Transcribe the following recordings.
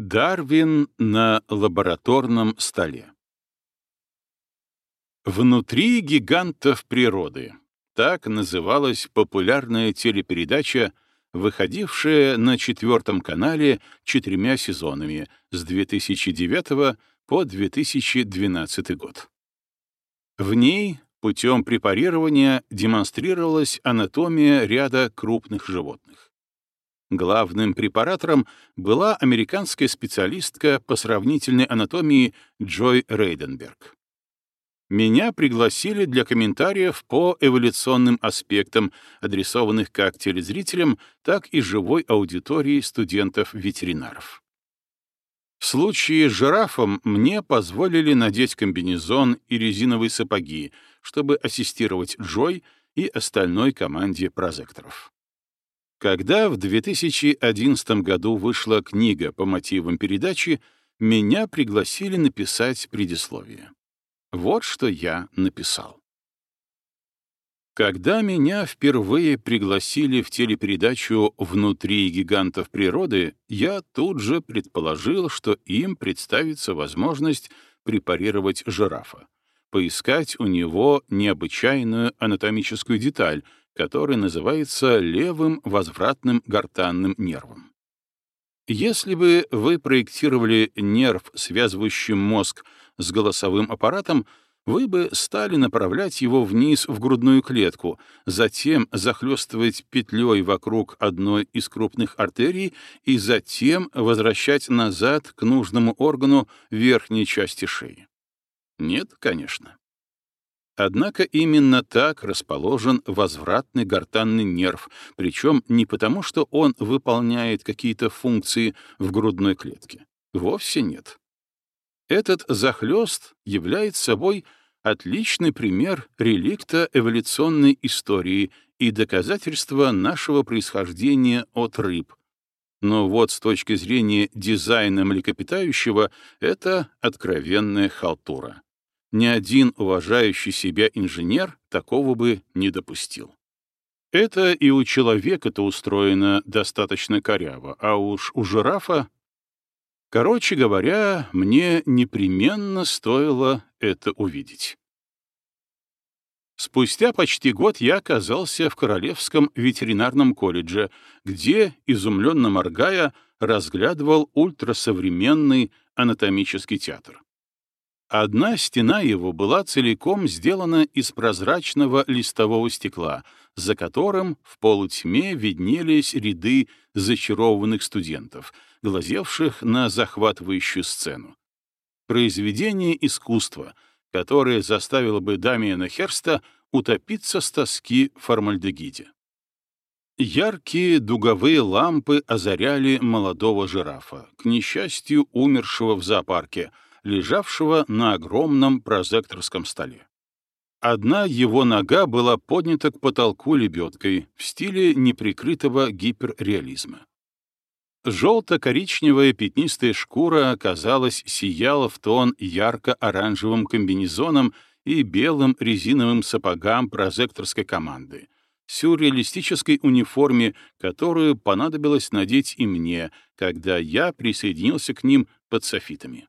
Дарвин на лабораторном столе. Внутри гигантов природы. Так называлась популярная телепередача, выходившая на четвертом канале четырьмя сезонами с 2009 по 2012 год. В ней путем препарирования демонстрировалась анатомия ряда крупных животных. Главным препаратором была американская специалистка по сравнительной анатомии Джой Рейденберг. Меня пригласили для комментариев по эволюционным аспектам, адресованных как телезрителям, так и живой аудитории студентов-ветеринаров. В случае с жирафом мне позволили надеть комбинезон и резиновые сапоги, чтобы ассистировать Джой и остальной команде прозекторов. Когда в 2011 году вышла книга по мотивам передачи, меня пригласили написать предисловие. Вот что я написал. Когда меня впервые пригласили в телепередачу «Внутри гигантов природы», я тут же предположил, что им представится возможность препарировать жирафа, поискать у него необычайную анатомическую деталь, который называется левым возвратным гортанным нервом. Если бы вы проектировали нерв, связывающий мозг с голосовым аппаратом, вы бы стали направлять его вниз в грудную клетку, затем захлестывать петлей вокруг одной из крупных артерий и затем возвращать назад к нужному органу верхней части шеи. Нет, конечно. Однако именно так расположен возвратный гортанный нерв, причем не потому, что он выполняет какие-то функции в грудной клетке. Вовсе нет. Этот захлёст является собой отличный пример реликта эволюционной истории и доказательства нашего происхождения от рыб. Но вот с точки зрения дизайна млекопитающего это откровенная халтура ни один уважающий себя инженер такого бы не допустил. Это и у человека-то устроено достаточно коряво, а уж у жирафа... Короче говоря, мне непременно стоило это увидеть. Спустя почти год я оказался в Королевском ветеринарном колледже, где, изумленно моргая, разглядывал ультрасовременный анатомический театр. Одна стена его была целиком сделана из прозрачного листового стекла, за которым в полутьме виднелись ряды зачарованных студентов, глазевших на захватывающую сцену. Произведение искусства, которое заставило бы Дамиена Херста утопиться с тоски формальдегиде. Яркие дуговые лампы озаряли молодого жирафа, к несчастью умершего в зоопарке — лежавшего на огромном прозекторском столе. Одна его нога была поднята к потолку лебедкой в стиле неприкрытого гиперреализма. Желто-коричневая пятнистая шкура, казалось, сияла в тон ярко-оранжевым комбинезоном и белым резиновым сапогам прозекторской команды, сюрреалистической униформе, которую понадобилось надеть и мне, когда я присоединился к ним под софитами.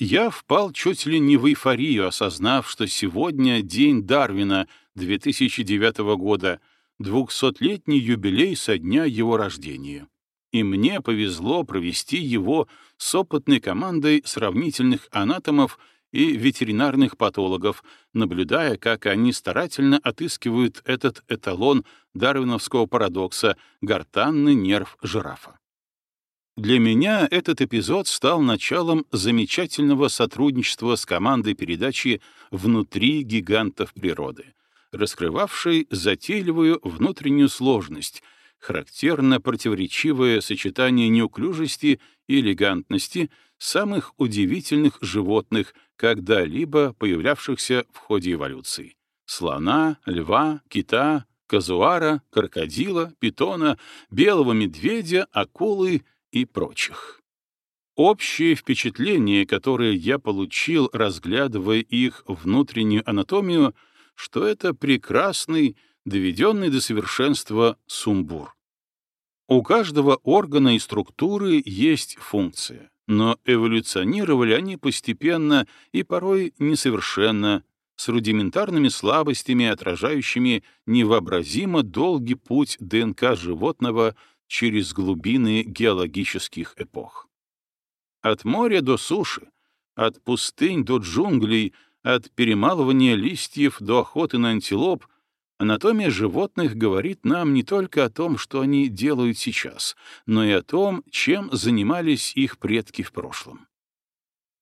Я впал чуть ли не в эйфорию, осознав, что сегодня день Дарвина 2009 года, двухсотлетний юбилей со дня его рождения. И мне повезло провести его с опытной командой сравнительных анатомов и ветеринарных патологов, наблюдая, как они старательно отыскивают этот эталон дарвиновского парадокса — гортанный нерв жирафа. Для меня этот эпизод стал началом замечательного сотрудничества с командой передачи «Внутри гигантов природы», раскрывавшей затейливую внутреннюю сложность, характерно противоречивое сочетание неуклюжести и элегантности самых удивительных животных, когда-либо появлявшихся в ходе эволюции — слона, льва, кита, казуара, крокодила, питона, белого медведя, акулы — и прочих. Общее впечатление, которое я получил, разглядывая их внутреннюю анатомию, что это прекрасный, доведенный до совершенства сумбур. У каждого органа и структуры есть функция, но эволюционировали они постепенно и порой несовершенно, с рудиментарными слабостями, отражающими невообразимо долгий путь ДНК животного через глубины геологических эпох. От моря до суши, от пустынь до джунглей, от перемалывания листьев до охоты на антилоп — Анатомия животных говорит нам не только о том, что они делают сейчас, но и о том, чем занимались их предки в прошлом.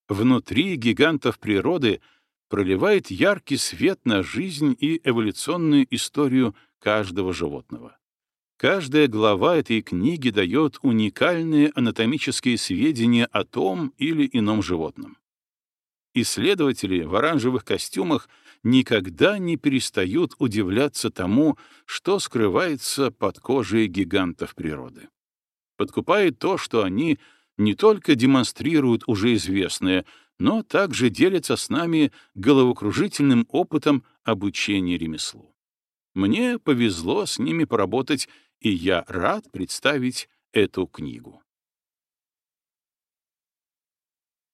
Внутри гигантов природы проливает яркий свет на жизнь и эволюционную историю каждого животного. Каждая глава этой книги дает уникальные анатомические сведения о том или ином животном. Исследователи в оранжевых костюмах никогда не перестают удивляться тому, что скрывается под кожей гигантов природы. Подкупает то, что они не только демонстрируют уже известное, но также делятся с нами головокружительным опытом обучения ремеслу. Мне повезло с ними поработать, и я рад представить эту книгу.